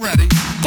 ready.